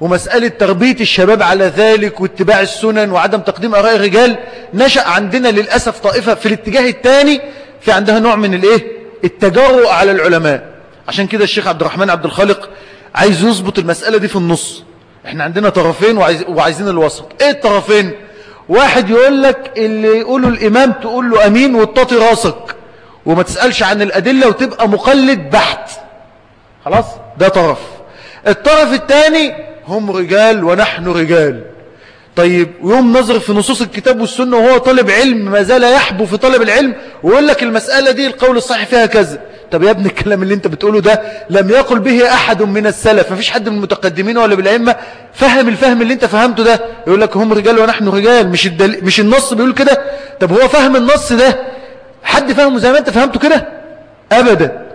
ومسألة تربية الشباب على ذلك واتباع السنن وعدم تقديم أراء الرجال نشأ عندنا للأسف طائفة في الاتجاه الثاني في عندها نوع من الإيه؟ التجرؤ على العلماء. عشان كده الشيخ عبد الرحمن عبد الخالق عايز يظبط المسألة دي في النص. إحنا عندنا طرفين وعايز وعايزين الوسط. إيه الطرفين؟ واحد يقول لك اللي يقوله الإمام تقول له أمين وتطي راسك وما تسألش عن الأدلة وتبقى مقلد بحت. خلاص؟ ده طرف. الطرف الثاني هم رجال ونحن رجال. طيب ويوم نظر في نصوص الكتاب والسنة وهو طالب علم ما زال يحبو في طالب العلم ويقول لك المسألة دي القول الصحيح فيها كذا. طب يا ابن الكلام اللي انت بتقوله ده لم يقل به أحد من السلف ما فيش حد من المتقدمين ولا بالعلمة فهم الفهم اللي انت فهمته ده. يقول لك هم رجال ونحن رجال مش, الدل... مش النص بيقول كده. طب هو فهم النص ده؟ حد فهمه زي ما انت فهمته كده؟ أبدا.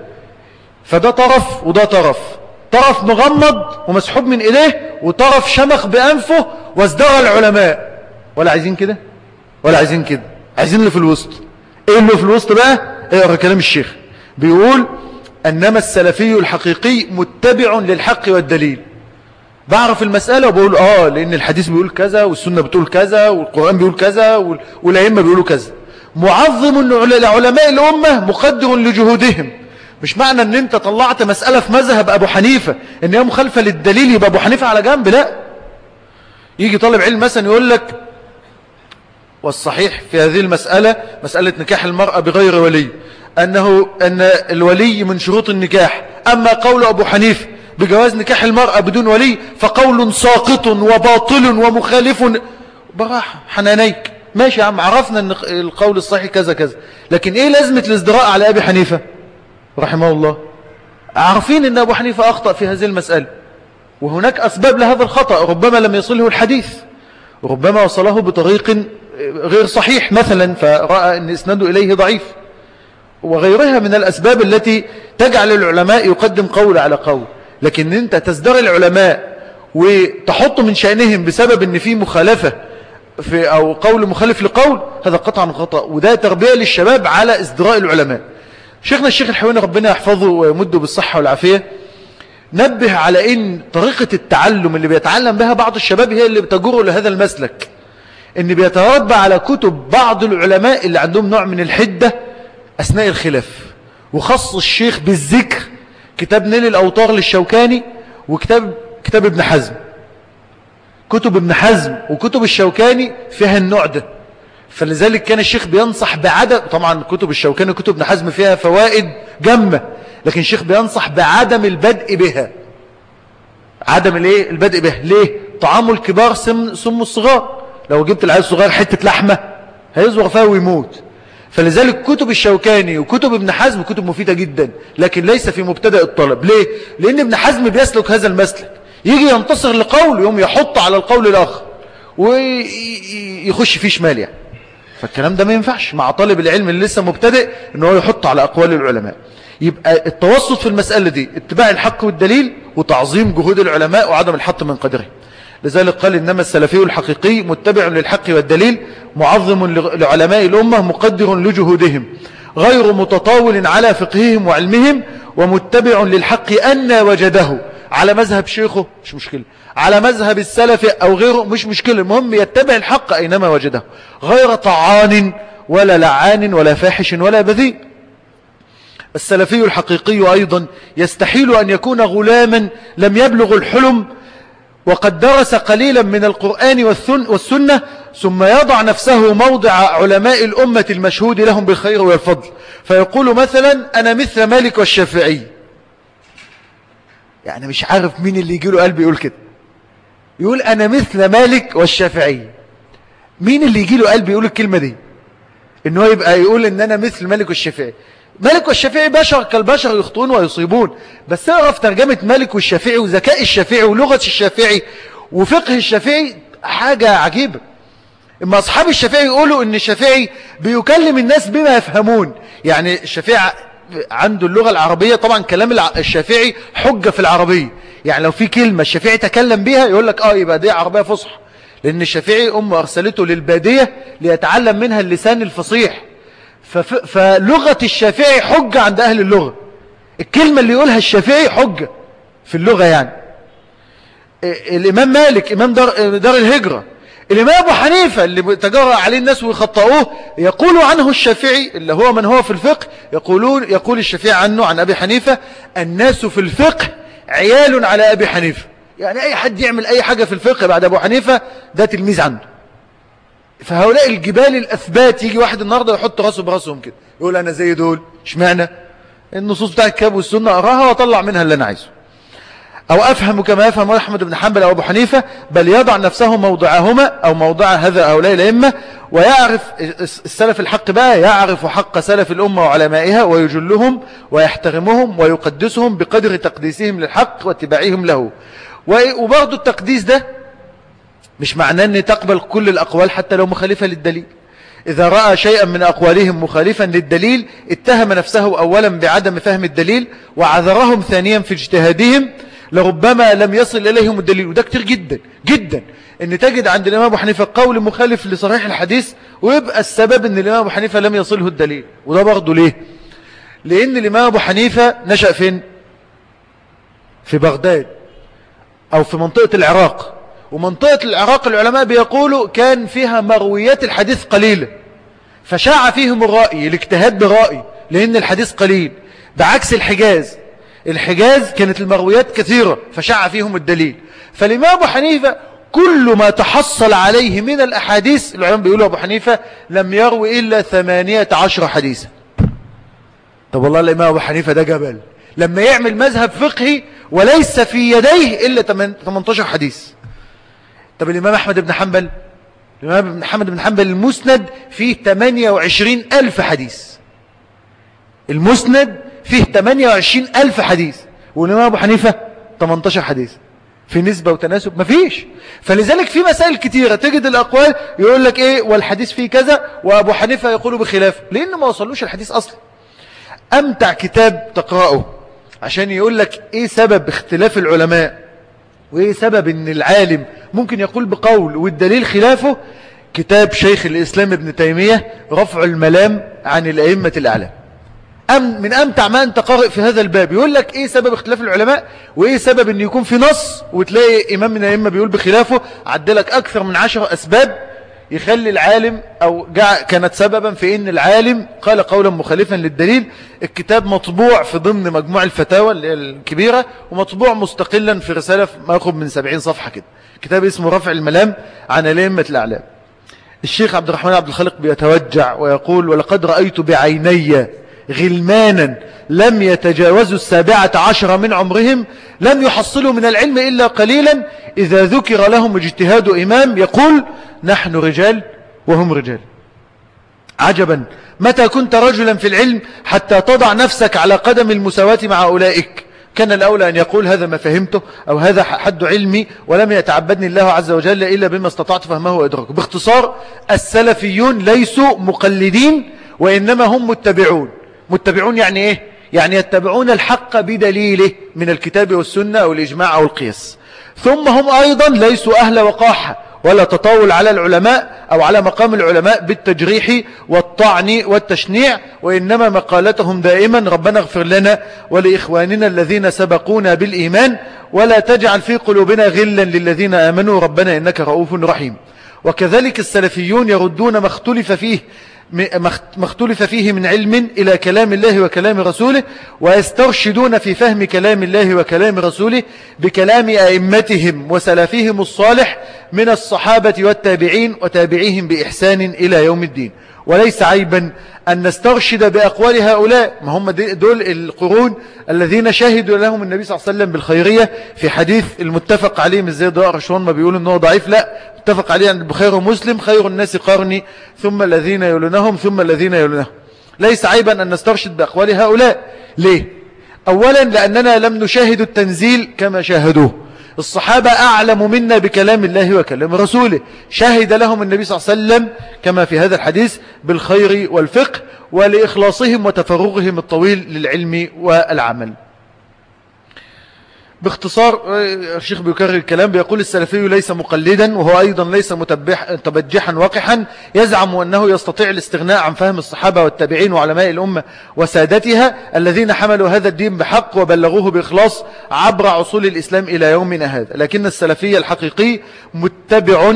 فده طرف وده طرف. طرف مغمض ومسحوب من إليه وطرف شمخ بأنفه وازدغى العلماء. ولا عايزين كده؟ ولا عايزين كده؟ عايزين اللي في الوسط. إيه اللي في الوسط بقى؟ اقرأ كلام الشيخ. بيقول إنما السلفي الحقيقي متبع للحق والدليل. بعرف المسألة وبقول آه لأن الحديث بيقول كذا والسنة بتقول كذا والقرآن بيقول كذا والأئمة بيقولوا كذا. معظم لعلماء الأمة مقدر لجهودهم. مش معنى ان انت طلعت مسألة في مذهب ابو حنيفة ان هي مخالفة للدليل يبقى ابو حنيفة على جنب لا. يجي طالب علم مثلا يقول لك والصحيح في هذه المسألة مسألة نكاح المرأة بغير ولي أنه أن الولي من شروط النكاح أما قول أبو حنيفة بجواز نكاح المرأة بدون ولي فقول ساقط وباطل ومخالف براحة حنانيك. ماشي يا عم عرفنا أن القول الصحيح كذا كذا. لكن إيه لازمة الازدراء على أبي حنيفة؟ رحمه الله عارفين أن أبو حنيفة أخطأ في هذه المسألة وهناك أسباب لهذا الخطأ ربما لم يصله الحديث ربما وصله بطريق غير صحيح مثلا فرأى أن إسناده إليه ضعيف وغيرها من الأسباب التي تجعل العلماء يقدم قول على قول. لكن أنت تزدر العلماء وتحط من شأنهم بسبب أن في مخالفة في أو قول مخالف لقول هذا قطعا خطأ وده تربية للشباب على ازدراء العلماء. شيخنا الشيخ الحويني ربنا يحفظه ويمده بالصحة والعافية نبه على إن طريقة التعلم اللي بيتعلم بها بعض الشباب هي اللي بتجره لهذا المسلك إن بيتربى على كتب بعض العلماء اللي عندهم نوع من الحدة أثناء الخلاف وخص الشيخ بالذكر كتاب نيل الاوطار للشوكاني وكتاب كتاب ابن حزم كتب ابن حزم وكتب الشوكاني فيها النوع ده. فلذلك كان الشيخ بينصح بعدم طبعا كتب الشوكاني وكتب ابن حزم فيها فوائد جمة لكن الشيخ بينصح بعدم البدء بها. عدم الايه؟ البدء بها. ليه؟ طعام الكبار سم, سم الصغار. لو جبت العيال الصغير حتة لحمة هيزوغ فيها ويموت. فلذلك كتب الشوكاني وكتب ابن حزم كتب مفيدة جدا لكن ليس في مبتدأ الطلب. ليه؟ لأن ابن حزم بيسلك هذا المسلك. يجي ينتصر لقول يوم يحط على القول الآخر ويخش فيه شمال يعني. فالكلام ده ما ينفعش مع طالب العلم اللي لسه مبتدئ إن هو يحط على أقوال العلماء. يبقى التوسط في المسألة دي اتباع الحق والدليل وتعظيم جهود العلماء وعدم الحط من قدره لذلك قال إنما السلفي الحقيقي متبع للحق والدليل معظم لعلماء الأمة مقدر لجهودهم غير متطاول على فقههم وعلمهم ومتبع للحق أن وجده. على مذهب شيخه مش مشكلة. على مذهب السلف أو غيره مش مشكلة. المهم يتبع الحق أينما وجده. غير طعان ولا لعان ولا فاحش ولا بذيء. السلفي الحقيقي أيضا يستحيل أن يكون غلاما لم يبلغ الحلم وقد درس قليلا من القرآن والسنة ثم يضع نفسه موضع علماء الأمة المشهود لهم بالخير والفضل. فيقول مثلا أنا مثل مالك والشافعي. يعني مش عارف مين اللي يجيله قلب يقول كده. يقول أنا مثل مالك والشافعي. مين اللي يجيله قلب يقول الكلمة دي؟ إن هو يبقى يقول إن أنا مثل مالك والشافعي. مالك والشافعي بشر كالبشر يخطئون ويصيبون. بس أعرف ترجمة مالك والشافعي وذكاء الشافعي ولغة الشافعي وفقه الشافعي حاجة عجيبة. إما أصحاب الشافعي يقولوا إن الشافعي بيكلم الناس بما يفهمون. يعني الشافعي عنده اللغة العربية طبعا كلام الشافعي حجة في العربية. يعني لو في كلمة الشافعي تكلم بها يقول لك آه يبقى دي عربية فصحى. لأن الشافعي امه أرسلته للبادية ليتعلم منها اللسان الفصيح. فلغة الشافعي حجة عند أهل اللغة. الكلمة اللي يقولها الشافعي حجة في اللغة يعني. الإمام مالك إمام دار, دار الهجرة. الإمام أبو حنيفة اللي تجرى عليه الناس ويخطئوه يقول عنه الشافعي اللي هو من هو في الفقه يقولون يقول الشافعي عنه عن أبي حنيفة الناس في الفقه عيال على أبي حنيفة. يعني أي حد يعمل أي حاجة في الفقه بعد أبو حنيفة ده تلميذ عنده. فهؤلاء الجبال الأثبات يجي واحد النهاردة يحط راسه براسهم كده يقول أنا زي دول إشمعنى؟ النصوص بتاع الكتاب والسنة أراها وأطلع منها اللي أنا عايزه. أو أفهم كما يفهم أحمد بن حنبل أو أبو حنيفة بل يضع نفسه موضعهما أو موضع هذا هؤلاء الأئمة ويعرف السلف الحق بقى يعرف حق سلف الأمة وعلمائها ويجلهم ويحترمهم ويقدسهم بقدر تقديسهم للحق واتباعهم له. وبرضو التقديس ده مش معناه أن تقبل كل الأقوال حتى لو مخالفة للدليل. إذا رأى شيئا من أقوالهم مخالفا للدليل اتهم نفسه أولا بعدم فهم الدليل وعذرهم ثانيا في اجتهادهم لربما لم يصل إليهم الدليل وده كتير جدا جدا. إن تجد عند الإمام أبو حنيفة قول مخالف لصحيح الحديث ويبقى السبب إن الإمام أبو حنيفة لم يصله الدليل. وده برضه ليه؟ لأن الإمام أبو حنيفة نشأ فين؟ في بغداد أو في منطقة العراق. ومنطقة العراق العلماء بيقولوا كان فيها مرويات الحديث قليلة. فشاع فيهم الرأي الاجتهاد برأي لأن الحديث قليل. بعكس الحجاز الحجاز كانت المرويات كثيرة فشع فيهم الدليل. فالإمام أبو حنيفة كل ما تحصل عليه من الأحاديث العلماء بيقولوا أبو حنيفة لم يروي إلا ثمانية عشر حديثا. طب والله الإمام أبو حنيفة ده جبل. لما يعمل مذهب فقهي وليس في يديه إلا 18 حديث. طب الإمام أحمد بن حنبل؟ الإمام محمد بن حنبل المسند فيه 28 ألف حديث. المسند فيه 28 ألف حديث. والإمام أبو حنيفة 18 حديث. في نسبة وتناسب مفيش. فلذلك في مسائل كتيرة. تجد الأقوال يقول لك إيه؟ والحديث فيه كذا وأبو حنيفة يقول بخلافه لأنه ما وصلوش الحديث أصلا. أمتع كتاب تقرأه عشان يقول لك إيه سبب اختلاف العلماء؟ وإيه سبب أن العالم ممكن يقول بقول والدليل خلافه؟ كتاب شيخ الإسلام ابن تيمية رفع الملام عن الأئمة الأعلام. أم من أمتع ما أنت قارئ في هذا الباب. يقول لك إيه سبب اختلاف العلماء؟ وإيه سبب أن يكون في نص وتلاقي إمام من الأئمة بيقول بخلافه؟ عدلك أكثر من عشر أسباب يخلي العالم أو كانت سببا في أن العالم قال قولا مخالفا للدليل الكتاب مطبوع في ضمن مجموع الفتاوى الكبيرة ومطبوع مستقلا في رسالة ما يقرب من سبعين صفحة كده. كتاب اسمه رفع الملام عن الأئمة الأعلام. الشيخ عبد الرحمن عبد الخالق بيتوجع ويقول ولقد رأيت بعيني غلمانا لم يتجاوزوا السابعة عشر من عمرهم لم يحصلوا من العلم إلا قليلا إذا ذكر لهم اجتهاد إمام يقول نحن رجال وهم رجال. عجبا. متى كنت رجلا في العلم حتى تضع نفسك على قدم المساواة مع أولئك؟ كان الأولى أن يقول هذا ما فهمته أو هذا حد علمي ولم يتعبدني الله عز وجل إلا بما استطعت فهمه وإدراكه. باختصار السلفيون ليسوا مقلدين وإنما هم متبعون. متبعون يعني إيه؟ يعني يتبعون الحق بدليله من الكتاب والسنة أو الإجماع أو القياس ثم هم أيضا ليسوا أهل وقاحة ولا تطاول على العلماء أو على مقام العلماء بالتجريح والطعن والتشنيع وإنما مقالتهم دائما ربنا اغفر لنا ولإخواننا الذين سبقونا بالإيمان ولا تجعل في قلوبنا غلا للذين آمنوا ربنا إنك رؤوف رحيم. وكذلك السلفيون يردون ما اختلف فيه ما اختلف فيه من علم إلى كلام الله وكلام رسوله ويسترشدون في فهم كلام الله وكلام رسوله بكلام أئمتهم وسلفهم الصالح من الصحابة والتابعين وتابعيهم بإحسان إلى يوم الدين. وليس عيبا أن نسترشد بأقوال هؤلاء. ما هم دول القرون الذين شهدوا لهم النبي صلى الله عليه وسلم بالخيرية في حديث المتفق عليه. مش زي ضاء رشوان ما بيقولوا أنه ضعيف. لا متفق عليه عند البخير ومسلم خير الناس قرني ثم الذين يلونهم ثم الذين يلونهم. ليس عيبا أن نسترشد بأقوال هؤلاء. ليه؟ أولا لأننا لم نشاهد التنزيل كما شاهدوه. الصحابة أعلم منا بكلام الله وكلام رسوله. شهد لهم النبي صلى الله عليه وسلم كما في هذا الحديث بالخير والفقه ولإخلاصهم وتفرغهم الطويل للعلم والعمل. باختصار الشيخ بيكرر الكلام بيقول السلفي ليس مقلدا وهو أيضا ليس متبجحا وقحا يزعم أنه يستطيع الاستغناء عن فهم الصحابة والتابعين وعلماء الأمة وسادتها الذين حملوا هذا الدين بحق وبلغوه بإخلاص عبر عصول الإسلام إلى يومنا هذا. لكن السلفي الحقيقي متبع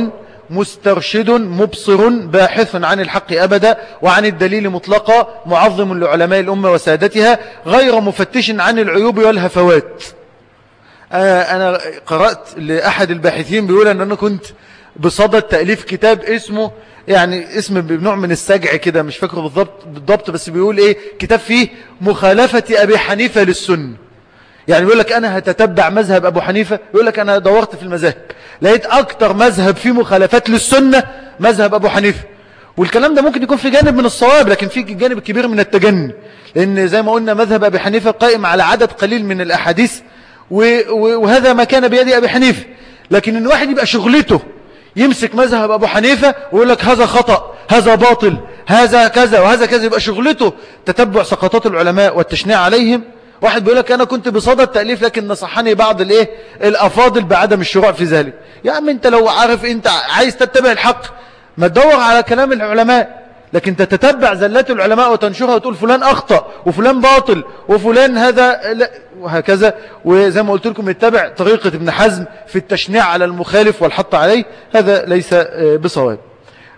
مسترشد مبصر باحث عن الحق أبدا وعن الدليل مطلقا معظم لعلماء الأمة وسادتها غير مفتش عن العيوب والهفوات. آه، أنا قرأت لأحد الباحثين بيقول أن أنا كنت بصدد تأليف كتاب اسمه يعني اسم بنوع من السجع كده مش فاكره بالضبط, بالضبط بس بيقول إيه؟ كتاب فيه مخالفة أبي حنيفة للسن يعني بيقول لك أنا هتتبع مذهب أبو حنيفة يقول لك أنا دورت في المذاهب. لقيت أكتر مذهب فيه مخالفات للسنة مذهب أبو حنيفة. والكلام ده ممكن يكون في جانب من الصواب لكن في جانب كبير من التجني. لأن زي ما قلنا مذهب أبي حنيفة قائم على عدد قليل من الأحاديث وهذا ما كان بيد أبي حنيفة. لكن إن واحد يبقى شغلته يمسك مذهب أبو حنيفة ويقول لك هذا خطأ هذا باطل هذا كذا وهذا كذا يبقى شغلته تتبع سقطات العلماء والتشنيع عليهم. واحد بيقول لك أنا كنت بصدد التأليف لكن نصحني بعض الإيه؟ الأفاضل بعدم الشروع في ذلك. يا عم أنت لو عارف أنت عايز تتبع الحق ما تدور على كلام العلماء. لكن تتتبع زلات العلماء وتنشرها وتقول فلان أخطأ وفلان باطل وفلان هذا لا وهكذا. وزي ما قلت لكم اتبع طريقة ابن حزم في التشنيع على المخالف والحط عليه هذا ليس آه، بصواب.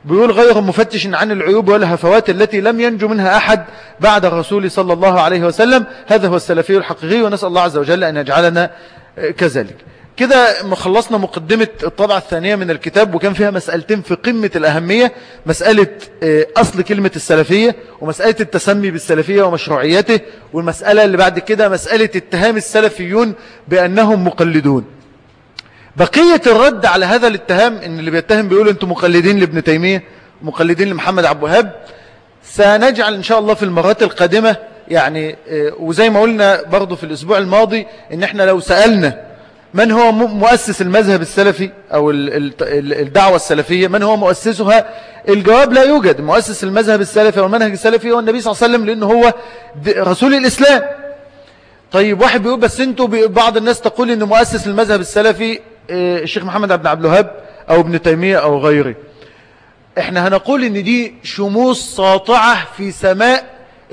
بيقول غير مفتش عن العيوب والهفوات التي لم ينجو منها أحد بعد الرسول صلى الله عليه وسلم. هذا هو السلفي الحقيقي ونسأل الله عز وجل أن يجعلنا آه، كذلك. كده مخلصنا مقدمة الطبعة الثانية من الكتاب وكان فيها مسألتين في قمة الأهمية مسألة آه، أصل كلمة السلفية ومسألة التسمي بالسلفية ومشروعيته والمسألة اللي بعد كده مسألة اتهام السلفيون بأنهم مقلدون. بقية الرد على هذا الاتهام إن اللي بيتهم بيقول أنتم مقلدين لابن تيمية مقلدين لمحمد عبد الوهاب سنجعل إن شاء الله في المرات القادمة يعني آه، وزي ما قلنا برضو في الأسبوع الماضي إن إحنا لو سألنا من هو مؤسس المذهب السلفي أو الدعوة السلفية؟ من هو مؤسسها؟ الجواب لا يوجد. مؤسس المذهب السلفي والمنهج السلفي هو النبي صلى الله عليه وسلم لأنه هو رسول الإسلام. طيب واحد بيقول بس أنتوا بعض الناس تقول إن مؤسس المذهب السلفي آه، الشيخ محمد عبد عبد الوهاب أو ابن تيمية أو غيره. إحنا هنقول إن دي شموس ساطعة في سماء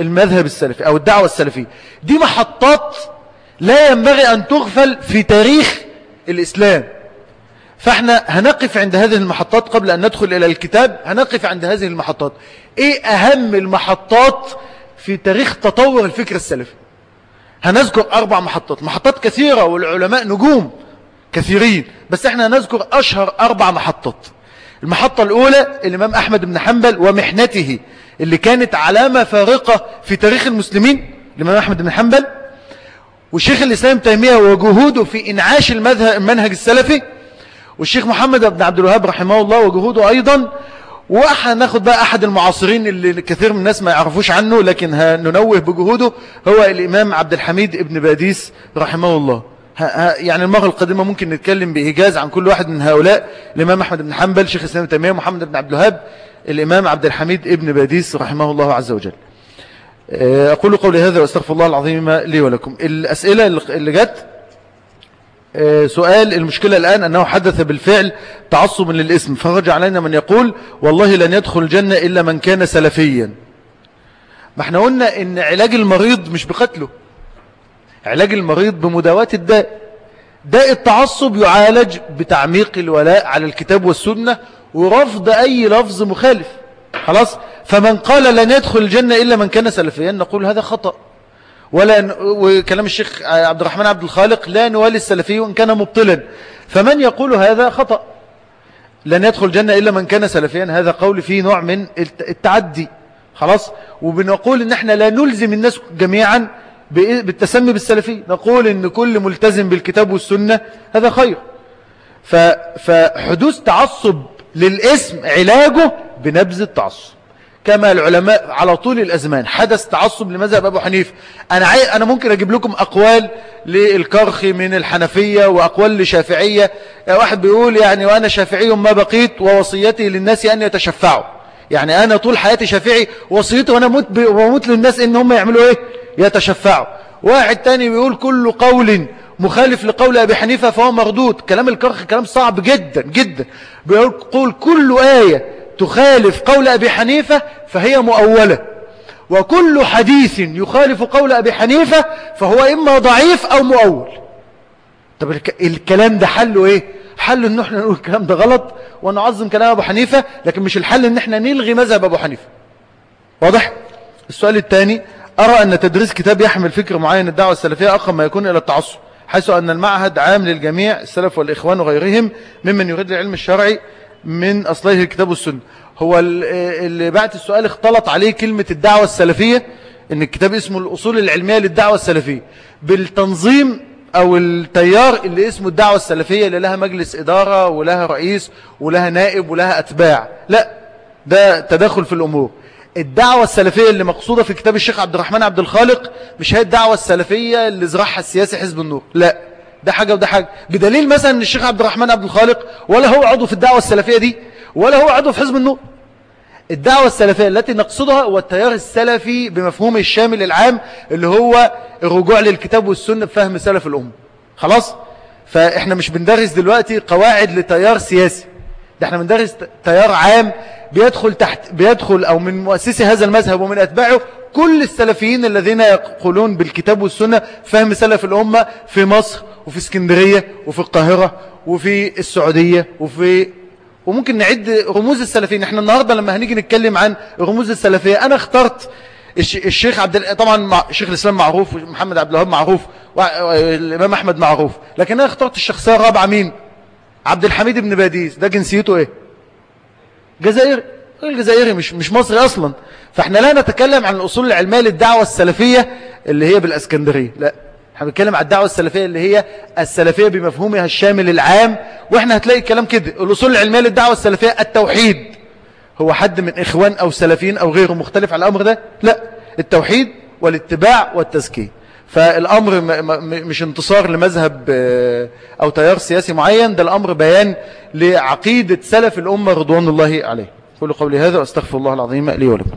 المذهب السلفي أو الدعوة السلفية. دي محطات لا ينبغي أن تغفل في تاريخ الإسلام. فإحنا هنقف عند هذه المحطات قبل أن ندخل إلى الكتاب. هنقف عند هذه المحطات. إيه أهم المحطات في تاريخ تطور الفكر السلفي؟ هنذكر أربع محطات. محطات كثيرة والعلماء نجوم كثيرين بس إحنا هنذكر أشهر أربع محطات. المحطة الأولى الإمام أحمد بن حنبل ومحنته اللي كانت علامة فارقة في تاريخ المسلمين. الإمام أحمد بن حنبل والشيخ الإسلام تيمية وجهوده في إنعاش المنهج السلفي والشيخ محمد بن عبد الوهاب رحمه الله وجهوده أيضا وهناخد بقى أحد المعاصرين اللي كثير من الناس ما يعرفوش عنه لكن هننوه بجهوده هو الإمام عبد الحميد ابن باديس رحمه الله. يعني المرة القادمة ممكن نتكلم بإيجاز عن كل واحد من هؤلاء الإمام أحمد بن حنبل شيخ الإسلام تيمية محمد بن عبد الوهاب الإمام عبد الحميد ابن باديس رحمه الله عز وجل. أقول قولي هذا وأستغفر الله العظيم لي ولكم. الأسئلة اللي جت آه، سؤال المشكلة الآن أنه حدث بالفعل تعصب للإسم فرجع علينا من يقول والله لن يدخل الجنة إلا من كان سلفيا. ما إحنا قلنا إن علاج المريض مش بقتله. علاج المريض بمداواة الداء. داء التعصب يعالج بتعميق الولاء على الكتاب والسنة ورفض أي لفظ مخالف. خلاص؟ فمن قال لن يدخل الجنة إلا من كان سلفيا نقول هذا خطأ. ولا وكلام الشيخ عبد الرحمن عبد الخالق لا نوالي السلفي وإن كان مبطلا. فمن يقول هذا خطأ. لن يدخل الجنة إلا من كان سلفيا هذا قول فيه نوع من التعدي. خلاص؟ وبنقول إن إحنا لا نلزم الناس جميعا بالتسمي بالسلفي. نقول إن كل ملتزم بالكتاب والسنة هذا خير. فحدوث تعصب للاسم علاجه بنبذ التعصب. كما العلماء على طول الأزمان حدث تعصب لمذهب أبو حنيفة. أنا, عاي... أنا ممكن أجيب لكم أقوال للكرخي من الحنفية وأقوال لشافعية واحد بيقول يعني وأنا شافعي ما بقيت ووصيتي للناس أن يتشفعوا. يعني أنا طول حياتي شافعي وصيتي وأنا موت, ب... للناس إن هم يعملوا إيه؟ يتشفعوا. واحد تاني بيقول كل قول مخالف لقول أبي حنيفة فهو مردود. كلام الكرخي كلام صعب جدا جدا. بيقول كل آية تخالف قول أبي حنيفة فهي مؤولة. وكل حديث يخالف قول أبي حنيفة فهو إما ضعيف أو مؤول. طب الكلام ده حله إيه؟ حله إن إحنا نقول الكلام ده غلط ونعظم كلام أبو حنيفة لكن مش الحل إن إحنا نلغي مذهب أبو حنيفة. واضح؟ السؤال الثاني أرى أن تدريس كتاب يحمل فكر معين الدعوة السلفية أقرب ما يكون إلى التعصب حيث أن المعهد عام للجميع السلف والإخوان وغيرهم ممن يريد العلم الشرعي من أصليه الكتاب والسنة. هو اللي بعت السؤال اختلط عليه كلمة الدعوة السلفية إن الكتاب اسمه الأصول العلمية للدعوة السلفية. بالتنظيم أو التيار اللي اسمه الدعوة السلفية اللي لها مجلس إدارة ولها رئيس ولها نائب ولها أتباع. لا ده تدخل في الأمور. الدعوة السلفية اللي مقصودة في كتاب الشيخ عبد الرحمن عبد الخالق مش هي الدعوة السلفية اللي زرعها السياسي حزب النور. لا. ده حاجة وده حاجة. بدليل مثلا إن الشيخ عبد الرحمن عبد الخالق ولا هو عضو في الدعوة السلفية دي ولا هو عضو في حزب النور الدعوة السلفية التي نقصدها هو التيار السلفي بمفهوم الشامل العام اللي هو الرجوع للكتاب والسنة بفهم سلف الأمة. خلاص؟ فإحنا مش بندرس دلوقتي قواعد لتيار سياسي. ده إحنا بندرس تيار عام بيدخل تحت بيدخل أو من مؤسسي هذا المذهب ومن أتباعه كل السلفيين الذين يقولون بالكتاب والسنة فهم سلف الأمة في مصر وفي اسكندرية وفي القاهرة وفي السعودية وفي وممكن نعد رموز السلفيين. إحنا النهاردة لما هنيجي نتكلم عن رموز السلفية أنا اخترت الشيخ عبد طبعا شيخ الإسلام معروف ومحمد عبد الوهاب معروف والإمام أحمد معروف لكن أنا اخترت الشخصية الرابعة مين؟ عبد الحميد بن باديس. ده جنسيته إيه؟ جزائري. الجزائري مش مش مصري أصلا. فاحنا لا نتكلم عن الاصول العلمية للدعوة السلفية اللي هي بالاسكندرية لا. إحنا بنتكلم على الدعوة السلفية اللي هي السلفية بمفهومها الشامل العام وإحنا هتلاقي الكلام كده الأصول العلمية للدعوة السلفية التوحيد. هو حد من إخوان أو سلفيين أو غيره مختلف على الأمر ده؟ لا. التوحيد والاتباع والتزكية. فالأمر مش انتصار لمذهب آه، أو تيار سياسي معين ده الأمر بيان لعقيدة سلف الأمة رضوان الله عليه. كل قولي هذا وأستغفر الله العظيم لي ولكم.